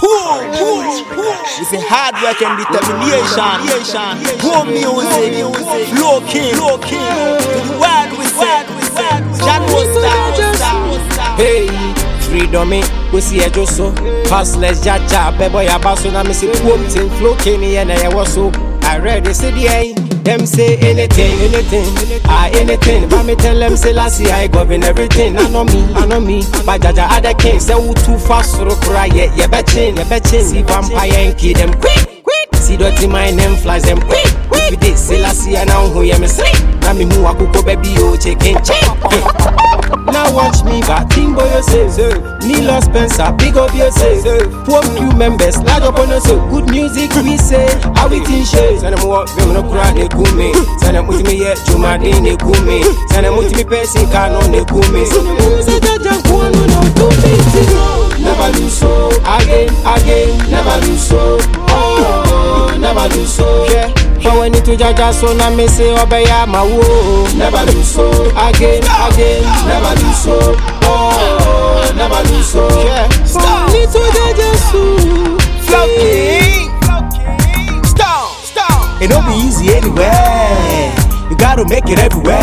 It's a hard work and determination. Poor music, flow king, flow king. To the world we say, Jack was star. Hey, freedom me, we see a so. Hustlers, jaja, bebo ya baso na me see poom ting flow kenny and I was so. I read the city, them say anything, anything, ah anything. But me tell them say last year I govern everything. I know me, I know me. But jaja other kings say who too fast so cry yeah yeah betchin, yeah betchin. See vampire and kill them quick. See dirty my name flies them quick. If you did say last year now who yeah me sleep. Now me who akuko baby oh chicken chick. Now watch me back, Timbo yourself. Nilo Spencer, big up yourself. Poor few members, large up on us. Good music, we say, how we teach shades. Send them what, we no cry, they cool me. Send them with me, yeah, Juma, they cool me. Send them with me, person, can on they cool me. Never so. Yeah. But when it to jaja so na me say obeya ma wo Never lose so Again, again, never lose so Oh, never lose so Yeah when it to jaja so Flow king, stone, stone. It don't be easy anywhere. You gotta make it everywhere.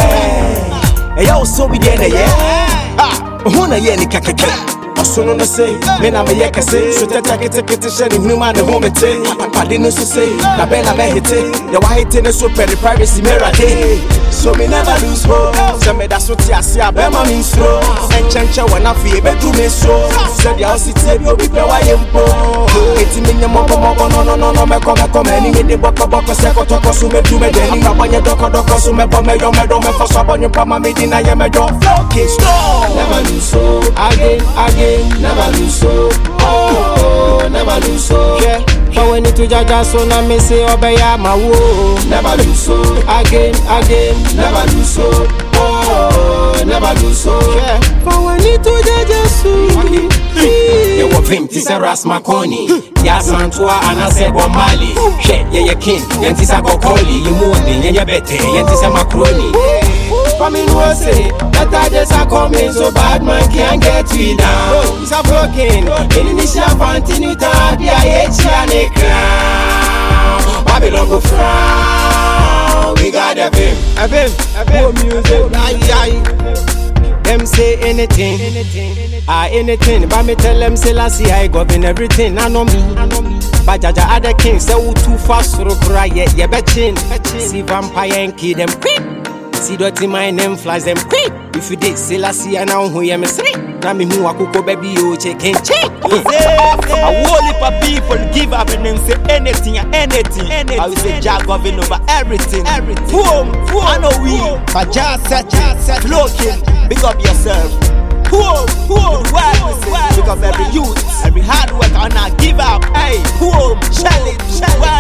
And yo, so we there, yeah. Ah, who na yeah ni kakeke. Osono no say, me na me ye kase. So tata kete kete shari hunu ma ne home te. Padi no so say, na be na me hite. The wa hite ne so peri privacy me rade. So me never lose hope. Se me da so ti ase a be ma me nsro. Enchenche wa na fie be du me so. Se dia o si te bi obi pe wa ye mpo. Eti me nye mobo mobo no no no no me ko me ko me ni me de boko boko se ko to ko so me du me de ni. Akaba nye doko doko so me bo me yo me do me fo so abonye pa ma me di na ye me Again, again, never lose so Oh, never lose so Yeah But when it to jaja so na me say oh, obeya ma wo Never lose so. Again, again, Never lose so. Oh, never lose so. yeah. But when it to jaja so. Yɛwɔ vim te sɛ ras maconi yɛasantoa anasɛ bɔmali hwɛ yɛyɛ kin yɛnte sɛ kɔkɔɔli yi mu ɔden yɛnyɛ bɛtɛ yɛnte sɛ makroni Coming no say better days are coming, so bad man can't get you down. It's a broken, in the shop continue to be a H and a crown. babylon go frown. We got the vim A vim, a vim, music, aye, aye. Them say anything, ah anything, but me tell them say last year I govern everything. I know me, but Jaja other kings say who too fast so cry yeah yeah betchin. See vampire and kill them. Quick. See dot in my name flies them quick. If you did say last year now who ya me say. Now me who akoko baby you check and check. A whole heap of people give up and then say anything and anything. anything. I will say Jah govern over everything. Boom, boom. I know we. But just set, Jah set, looking. Big up yourself. Boom, boom. Why we say? Pick up every youth, every hard worker I not give up. Hey, boom. Shell it, shell it.